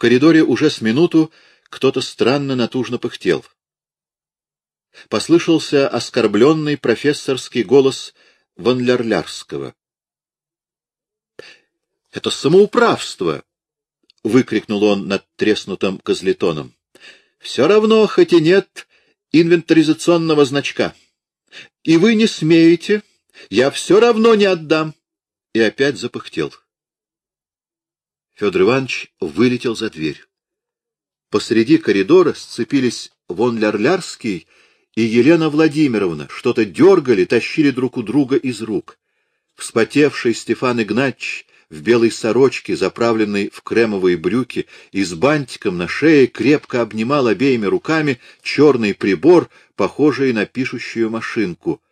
коридоре уже с минуту кто-то странно натужно пыхтел. Послышался оскорбленный профессорский голос Ванлярлярского. — Это самоуправство! — выкрикнул он над треснутым козлетоном. — Все равно, хоть и нет инвентаризационного значка. И вы не смеете, я все равно не отдам. И опять запыхтел. Федор Иванович вылетел за дверь. Посреди коридора сцепились Вон Лярлярский и Елена Владимировна, что-то дергали, тащили друг у друга из рук. Вспотевший Стефан Игнатьевич в белой сорочке, заправленной в кремовые брюки и с бантиком на шее, крепко обнимал обеими руками черный прибор, похожий на пишущую машинку.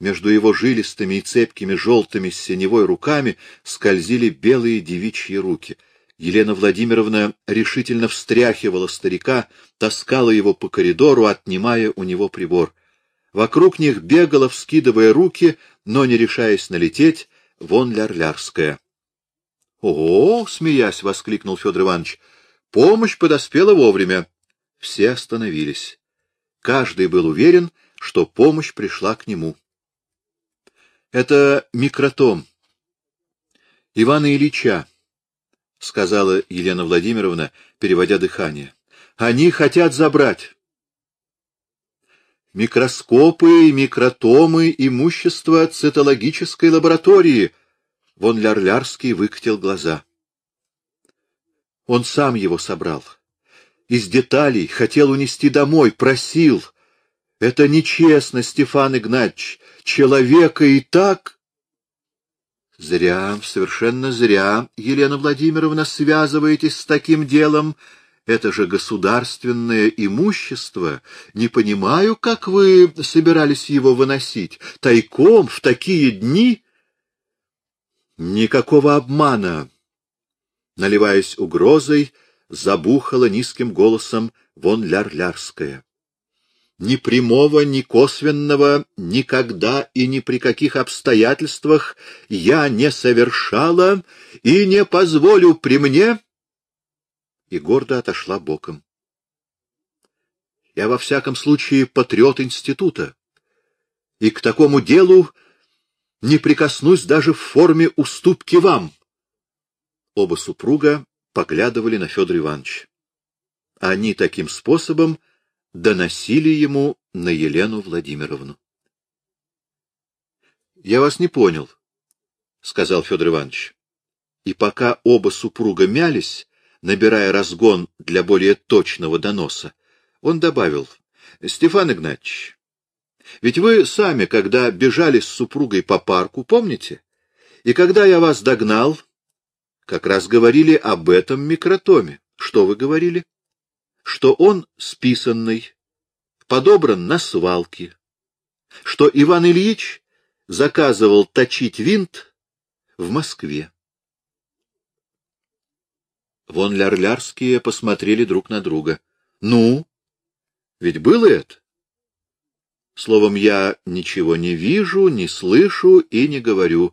Между его жилистыми и цепкими желтыми с синевой руками скользили белые девичьи руки — Елена Владимировна решительно встряхивала старика, таскала его по коридору, отнимая у него прибор. Вокруг них бегала, вскидывая руки, но не решаясь налететь, вон Лярлярская. — Ого! — смеясь, воскликнул Федор Иванович. — Помощь подоспела вовремя. Все остановились. Каждый был уверен, что помощь пришла к нему. — Это микротом. Ивана Ильича — сказала Елена Владимировна, переводя дыхание. — Они хотят забрать. Микроскопы, микротомы, имущество цитологической лаборатории. Вон Лярлярский выкатил глаза. Он сам его собрал. Из деталей хотел унести домой, просил. Это нечестно, Стефан Игнатьевич. Человека и так Зря, совершенно зря, Елена Владимировна, связываетесь с таким делом. Это же государственное имущество. Не понимаю, как вы собирались его выносить. Тайком, в такие дни? Никакого обмана. Наливаясь угрозой, забухала низким голосом вон Ляр-Лярская ни прямого, ни косвенного, никогда и ни при каких обстоятельствах я не совершала и не позволю при мне. И гордо отошла боком. Я во всяком случае патриот института, и к такому делу не прикоснусь даже в форме уступки вам. Оба супруга поглядывали на Федора Ивановича. Они таким способом доносили ему на Елену Владимировну. — Я вас не понял, — сказал Федор Иванович. И пока оба супруга мялись, набирая разгон для более точного доноса, он добавил, — Стефан Игнатьевич, ведь вы сами, когда бежали с супругой по парку, помните? И когда я вас догнал, как раз говорили об этом микротоме. Что вы говорили? Что он списанный, подобран на свалке, что Иван Ильич заказывал точить винт в Москве. Вон лярлярские посмотрели друг на друга. Ну, ведь было это? Словом, я ничего не вижу, не слышу и не говорю.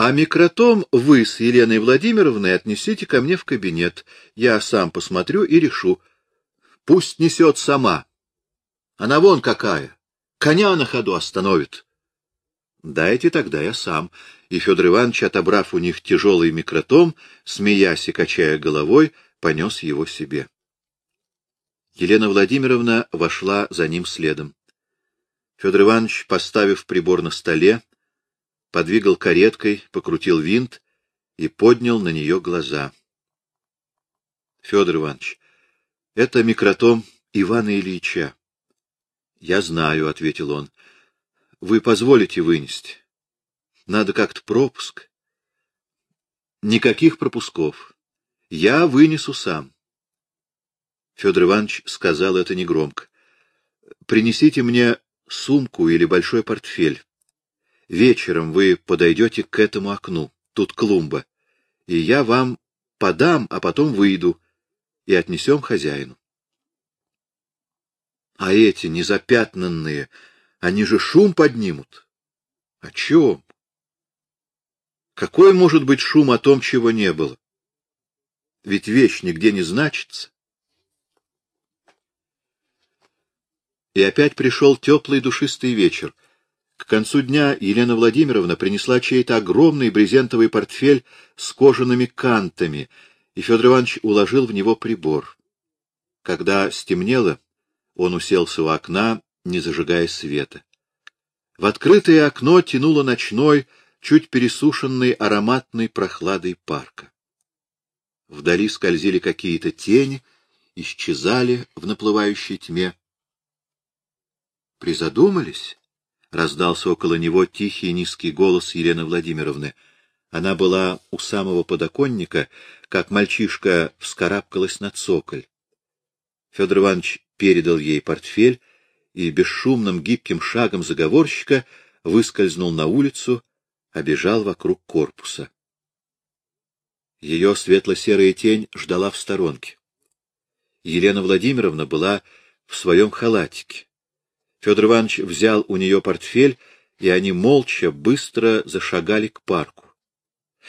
А микротом вы с Еленой Владимировной отнесите ко мне в кабинет. Я сам посмотрю и решу. Пусть несет сама. Она вон какая. Коня на ходу остановит. Дайте тогда я сам. И Федор Иванович, отобрав у них тяжелый микротом, смеясь и качая головой, понес его себе. Елена Владимировна вошла за ним следом. Федор Иванович, поставив прибор на столе, подвигал кареткой, покрутил винт и поднял на нее глаза. — Федор Иванович, это микротом Ивана Ильича. — Я знаю, — ответил он. — Вы позволите вынести? Надо как-то пропуск. — Никаких пропусков. Я вынесу сам. Федор Иванович сказал это негромко. — Принесите мне сумку или большой портфель. Вечером вы подойдете к этому окну, тут клумба, и я вам подам, а потом выйду и отнесем хозяину. А эти незапятнанные, они же шум поднимут. О чем? Какой может быть шум о том, чего не было? ведь вещь нигде не значится. И опять пришел теплый душистый вечер. К концу дня Елена Владимировна принесла чей-то огромный брезентовый портфель с кожаными кантами, и Федор Иванович уложил в него прибор. Когда стемнело, он уселся у окна, не зажигая света. В открытое окно тянуло ночной, чуть пересушенный ароматной прохладой парка. Вдали скользили какие-то тени, исчезали в наплывающей тьме. Призадумались? Раздался около него тихий низкий голос Елены Владимировны. Она была у самого подоконника, как мальчишка вскарабкалась на цоколь. Федор Иванович передал ей портфель и бесшумным гибким шагом заговорщика выскользнул на улицу, обежал вокруг корпуса. Ее светло-серая тень ждала в сторонке. Елена Владимировна была в своем халатике. Федор Иванович взял у нее портфель, и они молча, быстро зашагали к парку.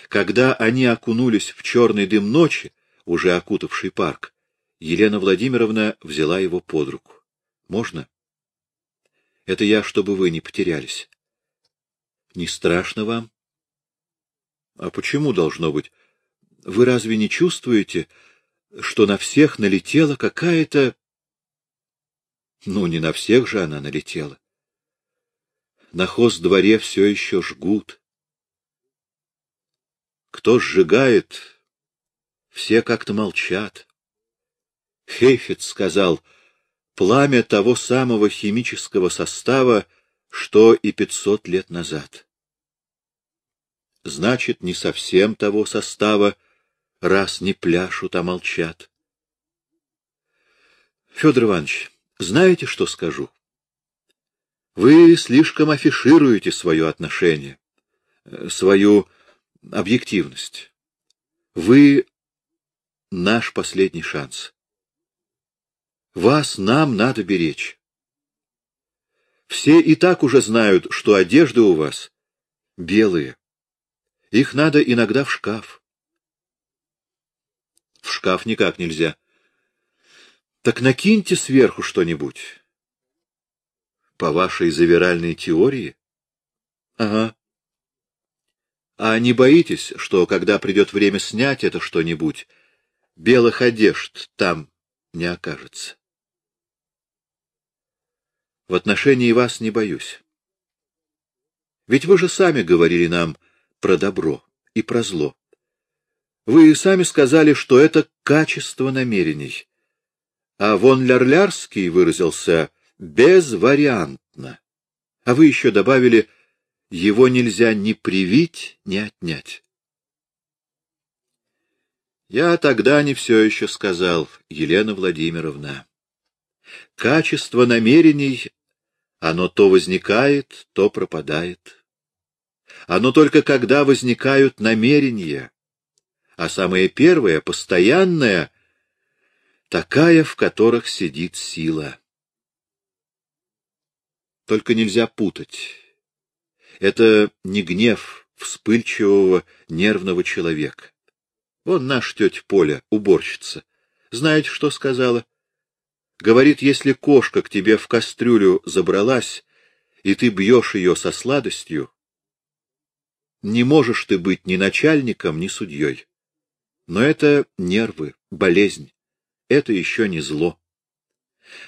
Когда они окунулись в черный дым ночи, уже окутавший парк, Елена Владимировна взяла его под руку. — Можно? — Это я, чтобы вы не потерялись. — Не страшно вам? — А почему должно быть? Вы разве не чувствуете, что на всех налетела какая-то ну, не на всех же она налетела. На хоз-дворе все еще жгут. Кто сжигает, все как-то молчат. Хейфец сказал, пламя того самого химического состава, что и пятьсот лет назад. Значит, не совсем того состава, раз не пляшут, а молчат. Федор Иванович, знаете, что скажу? Вы слишком афишируете свое отношение, э, свою объективность. Вы наш последний шанс. Вас нам надо беречь. Все и так уже знают, что одежды у вас белые. Их надо иногда в шкаф. В шкаф никак нельзя. Так накиньте сверху что-нибудь. По вашей завиральной теории? Ага. А не боитесь, что, когда придет время снять это что-нибудь, белых одежд там не окажется? В отношении вас не боюсь. Ведь вы же сами говорили нам про добро и про зло. Вы сами сказали, что это качество намерений а вон Лярлярский выразился безвариантно. А вы еще добавили, его нельзя ни привить, ни отнять. Я тогда не все еще сказал, Елена Владимировна. Качество намерений, оно то возникает, то пропадает. Оно только когда возникают намерения, а самое первое, постоянное — такая, в которых сидит сила. Только нельзя путать. Это не гнев вспыльчивого, нервного человека. Вон наш тетя Поля, уборщица. Знаете, что сказала? Говорит, если кошка к тебе в кастрюлю забралась, и ты бьешь ее со сладостью, не можешь ты быть ни начальником, ни судьей. Но это нервы, болезнь это еще не зло.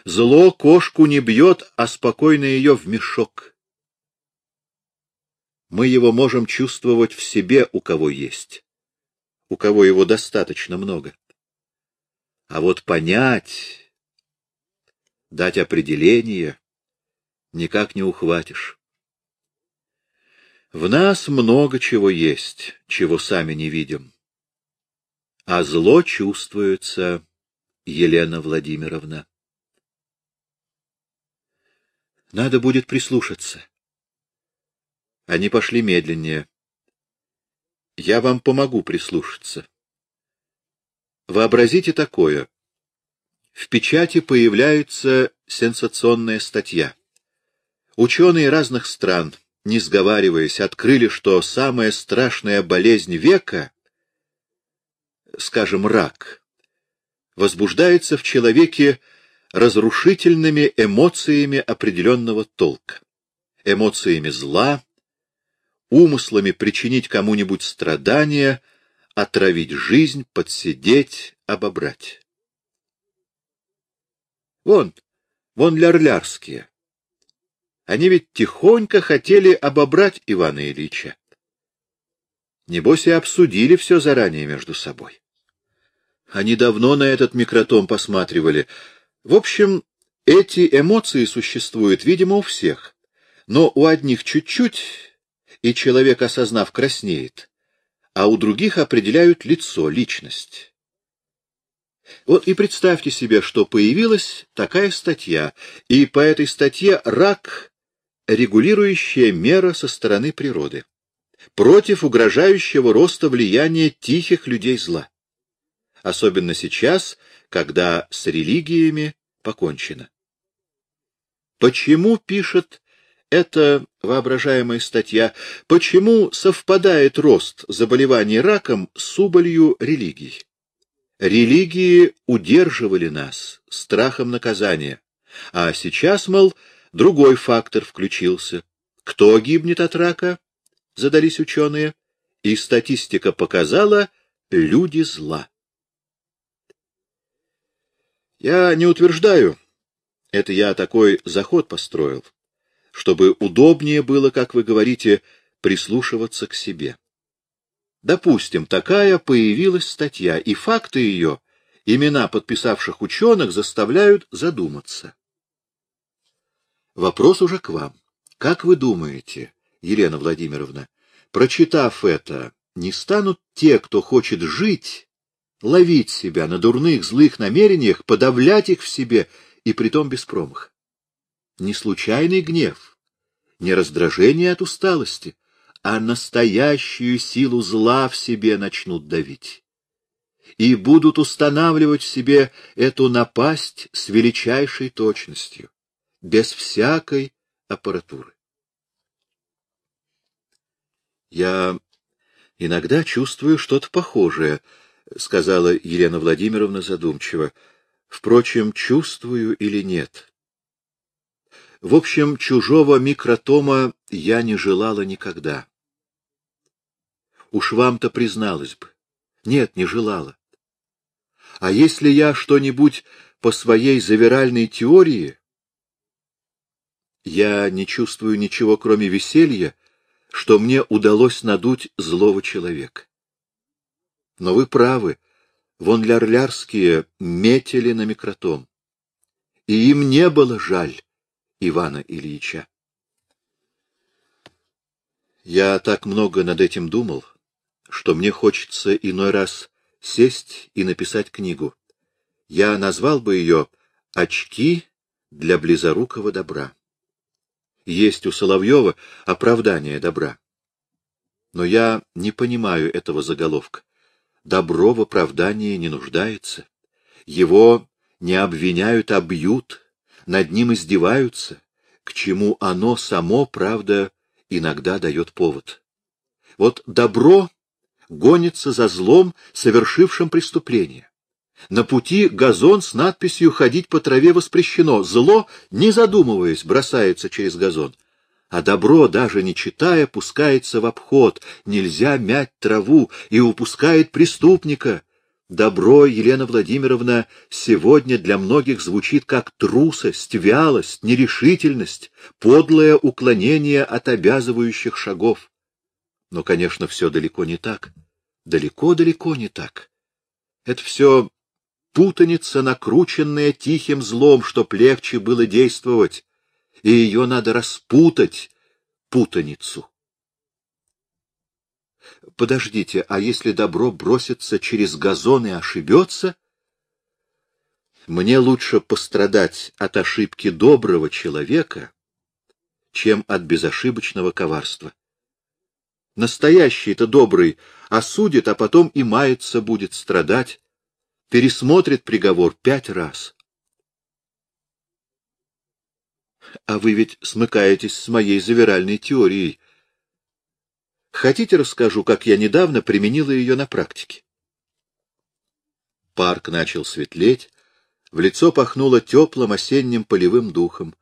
Зло кошку не бьет, а спокойно ее в мешок. Мы его можем чувствовать в себе, у кого есть, у кого его достаточно много. А вот понять, дать определение никак не ухватишь. В нас много чего есть, чего сами не видим. А зло чувствуется Елена Владимировна. Надо будет прислушаться. Они пошли медленнее. Я вам помогу прислушаться. Вообразите такое. В печати появляется сенсационная статья. Ученые разных стран, не сговариваясь, открыли, что самая страшная болезнь века скажем, рак, возбуждается в человеке разрушительными эмоциями определенного толка, эмоциями зла, умыслами причинить кому-нибудь страдания, отравить жизнь, подсидеть, обобрать. Вон, вон лярлярские. Они ведь тихонько хотели обобрать Ивана Ильича. Небось и обсудили все заранее между собой. Они давно на этот микротом посматривали. В общем, эти эмоции существуют, видимо, у всех. Но у одних чуть-чуть, и человек, осознав, краснеет, а у других определяют лицо, личность. Вот и представьте себе, что появилась такая статья, и по этой статье рак — регулирующая мера со стороны природы, против угрожающего роста влияния тихих людей зла. Особенно сейчас, когда с религиями покончено. Почему, пишет эта воображаемая статья, почему совпадает рост заболеваний раком с убылью религий? Религии удерживали нас страхом наказания, а сейчас, мол, другой фактор включился. Кто гибнет от рака? Задались ученые, и статистика показала люди зла. Я не утверждаю, это я такой заход построил, чтобы удобнее было, как вы говорите, прислушиваться к себе. Допустим, такая появилась статья, и факты ее, имена подписавших ученых, заставляют задуматься. Вопрос уже к вам. Как вы думаете, Елена Владимировна, прочитав это, не станут те, кто хочет жить, ловить себя на дурных, злых намерениях, подавлять их в себе и притом без промаха? Не случайный гнев, не раздражение от усталости, а настоящую силу зла в себе начнут давить и будут устанавливать в себе эту напасть с величайшей точностью, без всякой аппаратуры. Я иногда чувствую что-то похожее, — сказала Елена Владимировна задумчиво. Впрочем, чувствую или нет. В общем, чужого микротома я не желала никогда. Уж вам-то призналась бы. Нет, не желала. А если я что-нибудь по своей завиральной теории... Я не чувствую ничего, кроме веселья, что мне удалось надуть злого человека. Но вы правы, вон лярлярские метили на микротом. И им не было жаль Ивана Ильича. Я так много над этим думал, что мне хочется иной раз сесть и написать книгу. Я назвал бы ее «Очки для близорукого добра». Есть у Соловьева оправдание добра. Но я не понимаю этого заголовка. Добро в оправдании не нуждается. Его не обвиняют, а бьют, над ним издеваются, к чему оно само, правда, иногда дает повод. Вот добро гонится за злом, совершившим преступление. На пути газон с надписью «Ходить по траве воспрещено». Зло, не задумываясь, бросается через газон. А добро, даже не читая, пускается в обход. Нельзя мять траву и упускает преступника. Добро, Елена Владимировна, сегодня для многих звучит как трусость, вялость, нерешительность, подлое уклонение от обязывающих шагов. Но, конечно, все далеко не так. Далеко-далеко не так. Это все путаница, накрученная тихим злом, чтоб легче было действовать, и ее надо распутать, путаницу. Подождите, а если добро бросится через газон и ошибется? Мне лучше пострадать от ошибки доброго человека, чем от безошибочного коварства. Настоящий-то добрый осудит, а потом и мается будет страдать, пересмотрит приговор пять раз. А вы ведь смыкаетесь с моей завиральной теорией. Хотите, расскажу, как я недавно применила ее на практике? Парк начал светлеть, в лицо пахнуло теплым осенним полевым духом.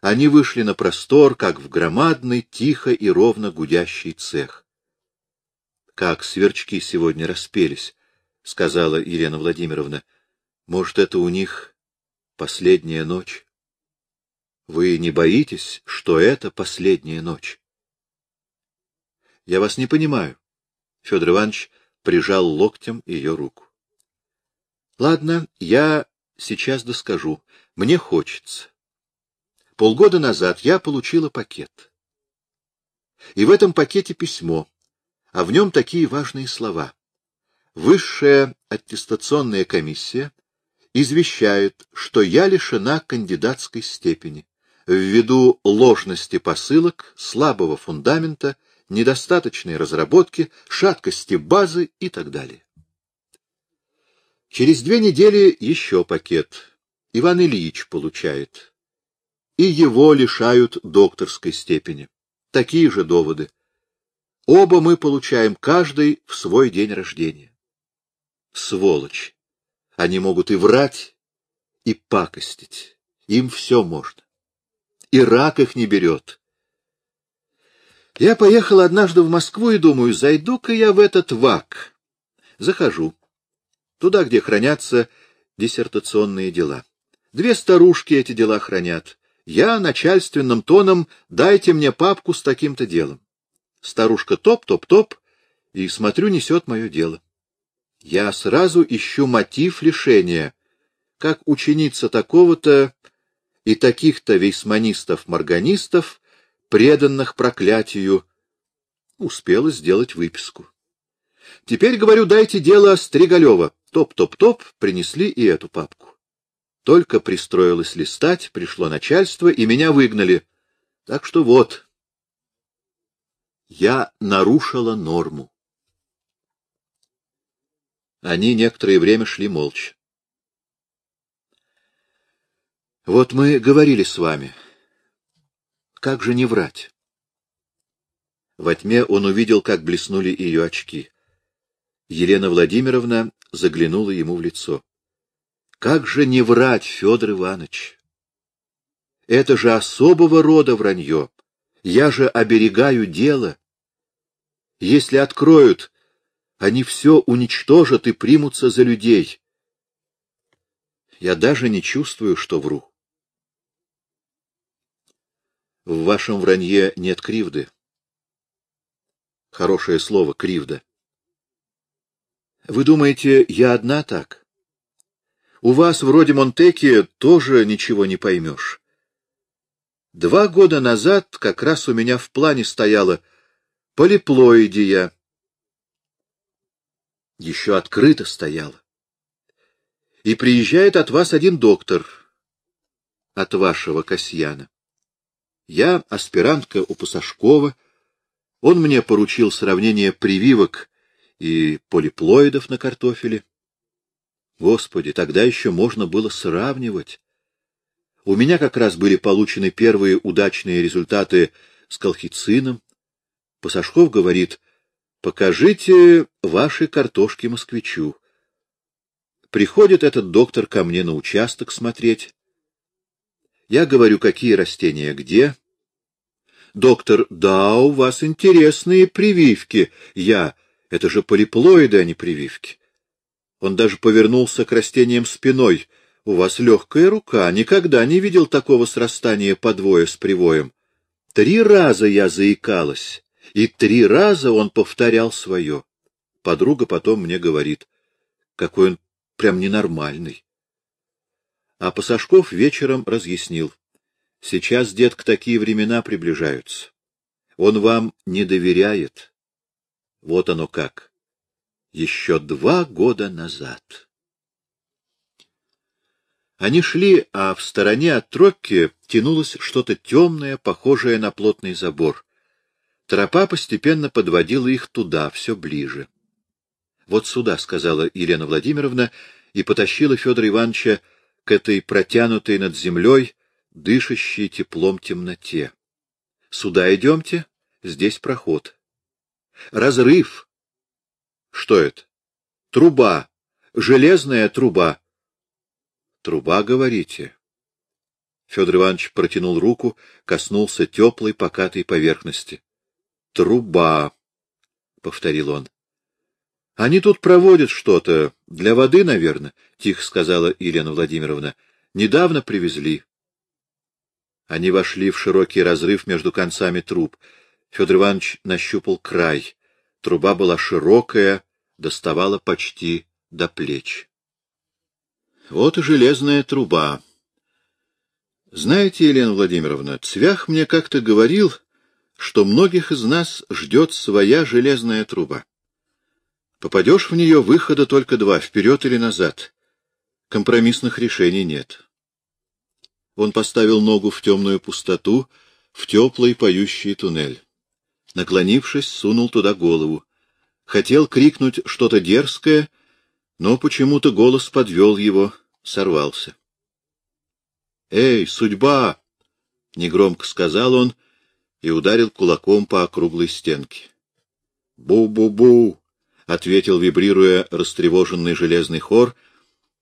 Они вышли на простор, как в громадный, тихо и ровно гудящий цех. — Как сверчки сегодня распелись, — сказала Елена Владимировна. — Может, это у них последняя ночь? Вы не боитесь, что это последняя ночь? — Я вас не понимаю. Федор Иванович прижал локтем ее руку. — Ладно, я сейчас доскажу. Мне хочется. Полгода назад я получила пакет. И в этом пакете письмо, а в нем такие важные слова. Высшая аттестационная комиссия извещает, что я лишена кандидатской степени ввиду ложности посылок, слабого фундамента, недостаточной разработки, шаткости базы и так далее. Через две недели еще пакет. Иван Ильич получает. И его лишают докторской степени. Такие же доводы. Оба мы получаем каждый в свой день рождения. Сволочь. Они могут и врать, и пакостить. Им все можно. И рак их не берет. Я поехал однажды в Москву и думаю, зайду-ка я в этот ВАК. Захожу. Туда, где хранятся диссертационные дела. Две старушки эти дела хранят. Я начальственным тоном «дайте мне папку с таким-то делом». Старушка топ-топ-топ, и, смотрю, несет мое дело. Я сразу ищу мотив лишения, как ученица такого-то и таких-то вейсманистов-морганистов, преданных проклятию, успела сделать выписку. Теперь, говорю, дайте дело Стригалева. Топ-топ-топ, принесли и эту папку. Только пристроилась листать, пришло начальство, и меня выгнали. Так что вот, я нарушила норму. Они некоторое время шли молча. Вот мы говорили с вами. Как же не врать? Во тьме он увидел, как блеснули ее очки. Елена Владимировна заглянула ему в лицо. — Как же не врать, Федор Иванович? Это же особого рода вранье. Я же оберегаю дело. Если откроют, они все уничтожат и примутся за людей. Я даже не чувствую, что вру. В вашем вранье нет кривды. Хорошее слово — кривда. Вы думаете, я одна так? У вас, вроде Монтеки, тоже ничего не поймешь. Два года назад как раз у меня в плане стояла полиплоидия. Еще открыто стояла. И приезжает от вас один доктор, от вашего Касьяна. Я аспирантка у Пасашкова, он мне поручил сравнение прививок и полиплоидов на картофеле. Господи, тогда еще можно было сравнивать. У меня как раз были получены первые удачные результаты с колхицином. Пасашков говорит, покажите ваши картошки москвичу. Приходит этот доктор ко мне на участок смотреть. Я говорю, какие растения где. Доктор, да, у вас интересные прививки. Я, это же полиплоиды, а не прививки. Он даже повернулся к растениям спиной. У вас легкая рука. Никогда не видел такого срастания подвоя с привоем. Три раза я заикалась, и три раза он повторял свое. Подруга потом мне говорит, какой он прям ненормальный. А Пасашков вечером разъяснил. Сейчас, детка, такие времена приближаются. Он вам не доверяет. Вот оно как. Еще два года назад. Они шли, а в стороне от тропки тянулось что-то темное, похожее на плотный забор. Тропа постепенно подводила их туда, все ближе. — Вот сюда, — сказала Елена Владимировна, и потащила Федора Ивановича к этой протянутой над землей, дышащей теплом темноте. — Сюда идемте, здесь проход. Разрыв. Что это? Труба. железная труба. Труба, говорите? Федор Иванович протянул руку, коснулся теплой покатой поверхности. Труба, повторил он. Они тут проводят что-то. Для воды, наверное, — тихо сказала Елена Владимировна. Недавно привезли. Они вошли в широкий разрыв между концами труб. Федор Иванович нащупал край. Труба была широкая, доставала почти до плеч. Вот и железная труба. Знаете, Елена Владимировна, Цвях мне как-то говорил, что многих из нас ждет своя железная труба. Попадешь в нее, выхода только два — вперед или назад. Компромиссных решений нет. Он поставил ногу в темную пустоту, в теплый поющий туннель. Наклонившись, сунул туда голову. Хотел крикнуть что-то дерзкое, но почему-то голос подвел его, сорвался. «Эй, судьба!» — негромко сказал он и ударил кулаком по округлой стенке. «Бу-бу-бу!» — ответил, вибрируя растревоженный железный хор,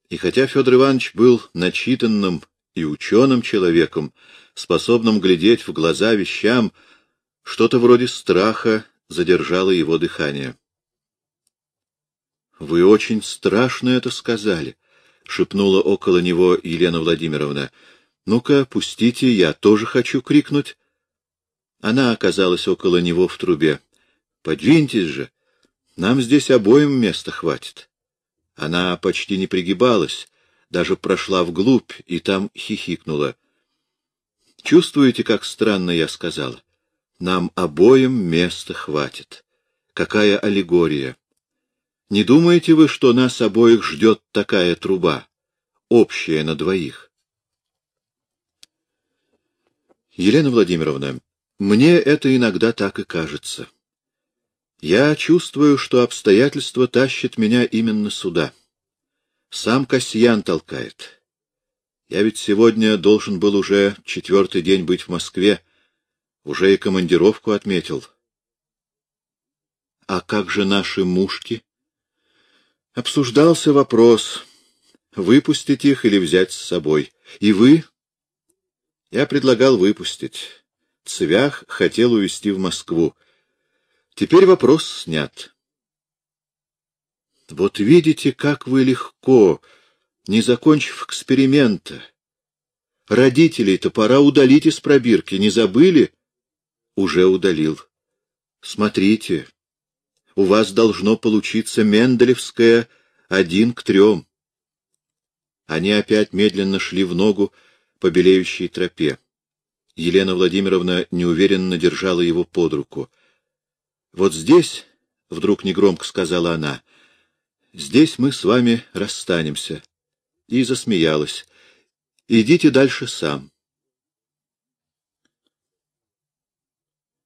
и хотя Федор Иванович был начитанным и ученым человеком, способным глядеть в глаза вещам, что-то вроде страха задержало его дыхание. — Вы очень страшно это сказали, — шепнула около него Елена Владимировна. — Ну-ка, пустите, я тоже хочу крикнуть. Она оказалась около него в трубе. — Подвиньтесь же, нам здесь обоим места хватит. Она почти не пригибалась, даже прошла вглубь и там хихикнула. Чувствуете, как странно я сказала? Нам обоим места хватит. Какая аллегория! Не думаете вы, что нас обоих ждет такая труба, общая на двоих? Елена Владимировна, мне это иногда так и кажется. Я чувствую, что обстоятельства тащат меня именно сюда. Сам Касьян толкает. Я ведь сегодня должен был уже четвертый день быть в Москве, уже и командировку отметил. А как же наши мушки? Обсуждался вопрос, выпустить их или взять с собой. И вы? Я предлагал выпустить. Цвях хотел увезти в Москву. Теперь вопрос снят. Вот видите, как вы легко, не закончив эксперимента. Родителей-то пора удалить из пробирки, не забыли? Уже удалил. Смотрите, у вас должно получиться Менделевское один к трем. Они опять медленно шли в ногу по белеющей тропе. Елена Владимировна неуверенно держала его под руку — вот здесь, — вдруг негромко сказала она, — здесь мы с вами расстанемся. И засмеялась. Идите дальше сам.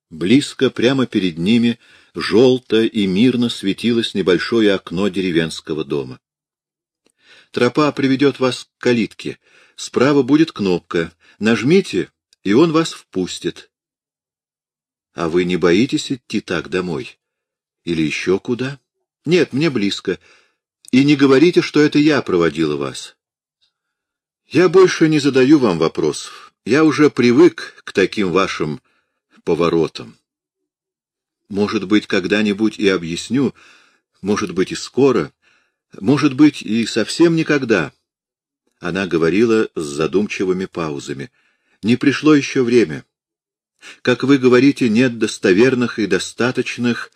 Близко, прямо перед ними, желто и мирно светилось небольшое окно деревенского дома. Тропа приведет вас к калитке. Справа будет кнопка. Нажмите, и он вас впустит. А вы не боитесь идти так домой? Или еще куда? Нет, мне близко. И не говорите, что это я проводила вас. Я больше не задаю вам вопросов. Я уже привык к таким вашим поворотам. Может быть, когда-нибудь и объясню, может быть, и скоро, может быть, и совсем никогда. Она говорила с задумчивыми паузами. Не пришло еще время. Как вы говорите, нет достоверных и достаточных...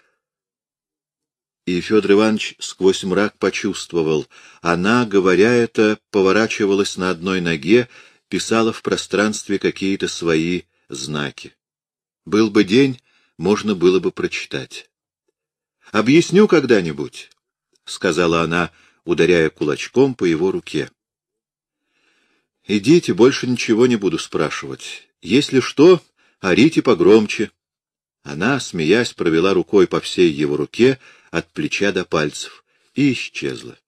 И Федор Иванович сквозь мрак почувствовал. Она, говоря это, поворачивалась на одной ноге, писала в пространстве какие-то свои знаки. Был бы день, можно было бы прочитать. — Объясню когда-нибудь, — сказала она, ударяя кулачком по его руке. — Идите, больше ничего не буду спрашивать. Если что, Орите погромче. Она, смеясь, провела рукой по всей его руке от плеча до пальцев и исчезла.